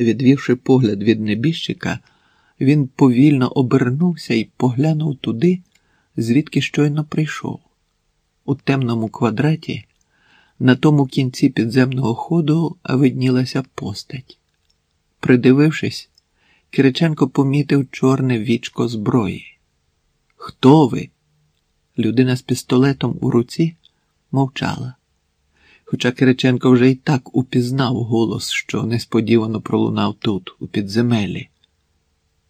Відвівши погляд від небіжчика, він повільно обернувся і поглянув туди, звідки щойно прийшов. У темному квадраті, на тому кінці підземного ходу виднілася постать. Придивившись, Кириченко помітив чорне вічко зброї. Хто ви? Людина з пістолетом у руці мовчала. Хоча Кириченко вже й так упізнав голос, що несподівано пролунав тут, у підземелі.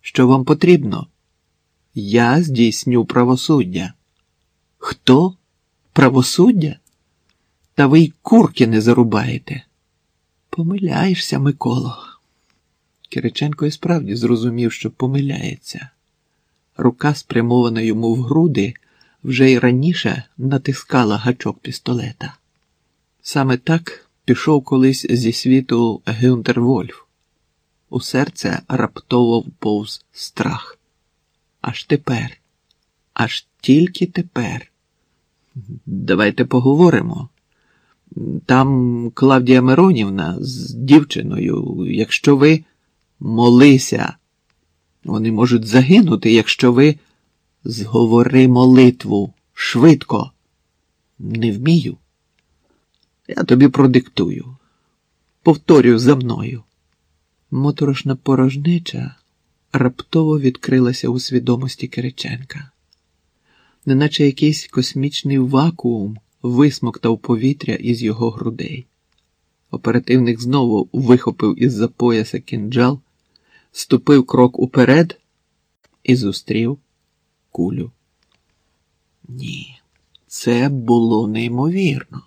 Що вам потрібно? Я здійсню правосуддя. Хто? Правосуддя? Та ви й курки не зарубаєте. Помиляєшся, Миколо. Кириченко і справді зрозумів, що помиляється. Рука, спрямована йому в груди, вже й раніше натискала гачок пістолета. Саме так пішов колись зі світу Гюнтер Вольф. У серце раптово вповз страх. Аж тепер, аж тільки тепер. Давайте поговоримо. Там Клавдія Миронівна з дівчиною, якщо ви молися, вони можуть загинути, якщо ви зговори молитву швидко. Не вмію. Я тобі продиктую. Повторюю за мною. Моторошна порожнеча раптово відкрилася у свідомості Кириченка, неначе якийсь космічний вакуум висмоктав повітря із його грудей. Оперативник знову вихопив із за пояса кінджал, ступив крок уперед і зустрів кулю. Ні, це було неймовірно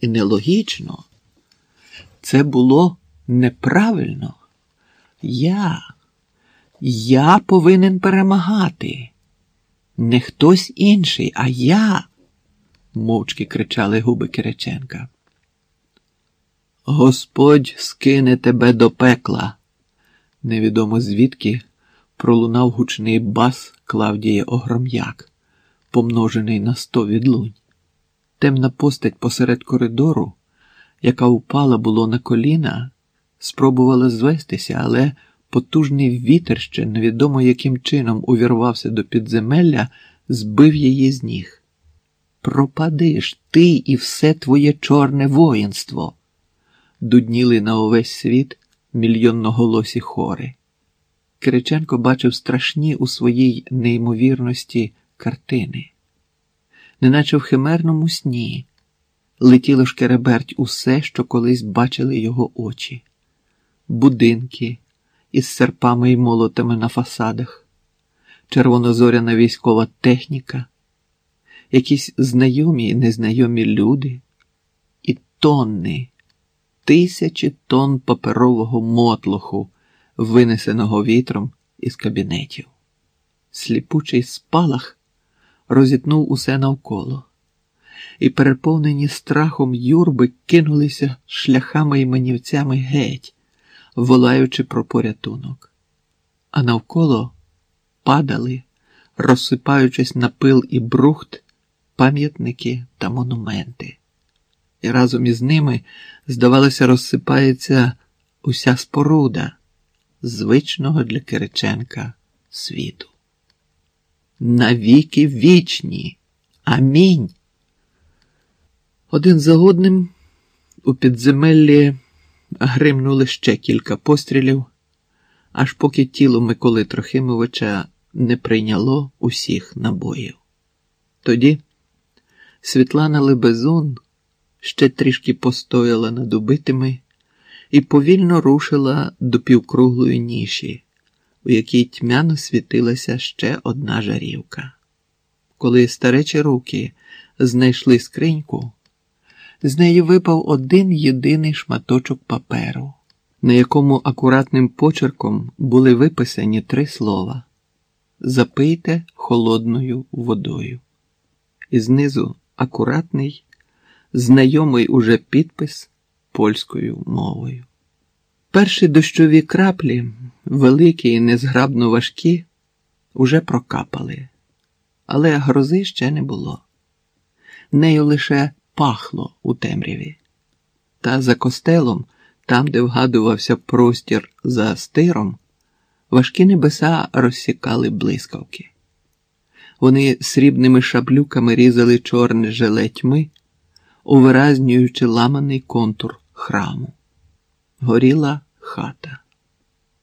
і нелогічно. Це було неправильно. Я, я повинен перемагати. Не хтось інший, а я, мовчки кричали губи Кириченка. Господь скине тебе до пекла. Невідомо звідки пролунав гучний бас Клавдії Огром'як, помножений на сто відлунь. Темна постать посеред коридору, яка упала було на коліна, спробувала звестися, але потужний вітер ще невідомо яким чином увірвався до підземелля, збив її з ніг. Пропадиш ти і все твоє чорне воїнство. Дудніли на увесь світ мільйонноголосі хори. Кириченко бачив страшні у своїй неймовірності картини неначе в химерному сні, летіло шкереберть усе, що колись бачили його очі, будинки із серпами і молотами на фасадах, червонозоряна військова техніка, якісь знайомі і незнайомі люди, і тонни, тисячі тонн паперового мотлоху, винесеного вітром із кабінетів. Сліпучий спалах розітнув усе навколо, і, переповнені страхом юрби, кинулися шляхами і манівцями геть, волаючи про порятунок. А навколо падали, розсипаючись на пил і брухт, пам'ятники та монументи. І разом із ними, здавалося, розсипається уся споруда звичного для Кириченка світу навіки вічні. Амінь. Один за одним у підземеллі гримнули ще кілька пострілів, аж поки тіло Миколи Трохимовича не прийняло усіх набоїв. Тоді Світлана Лебезун ще трішки постояла над убитими і повільно рушила до півкруглої ніші у якій тьмяно світилася ще одна жарівка. Коли старечі руки знайшли скриньку, з неї випав один єдиний шматочок паперу, на якому акуратним почерком були виписані три слова Запийте холодною водою. І знизу акуратний, знайомий уже підпис польською мовою. Перші дощові краплі великі і незграбно важкі, уже прокапали, але грози ще не було. Нею лише пахло у темряві. Та за костелом там, де вгадувався простір за стиром, важкі небеса розсікали блискавки. Вони срібними шаблюками різали чорне желе тьми, увиразнюючи ламаний контур храму. Горіла хата.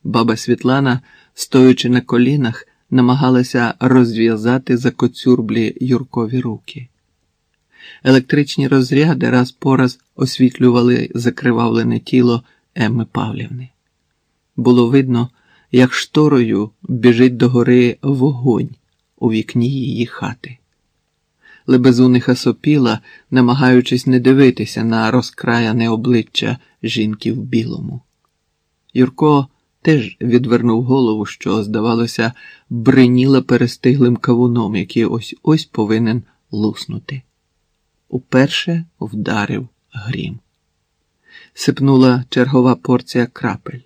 Баба Світлана, стоячи на колінах, намагалася розв'язати закоцюрблі Юркові руки. Електричні розряди раз по раз освітлювали закривавлене тіло Емми Павлівни. Було видно, як шторою біжить до гори вогонь у вікні її хати. Лебезуниха сопіла, намагаючись не дивитися на розкраяне обличчя жінки в білому. Юрко теж відвернув голову, що, здавалося, бриніла перестиглим кавуном, який ось ось повинен луснути. Уперше вдарив грім. Сипнула чергова порція крапель.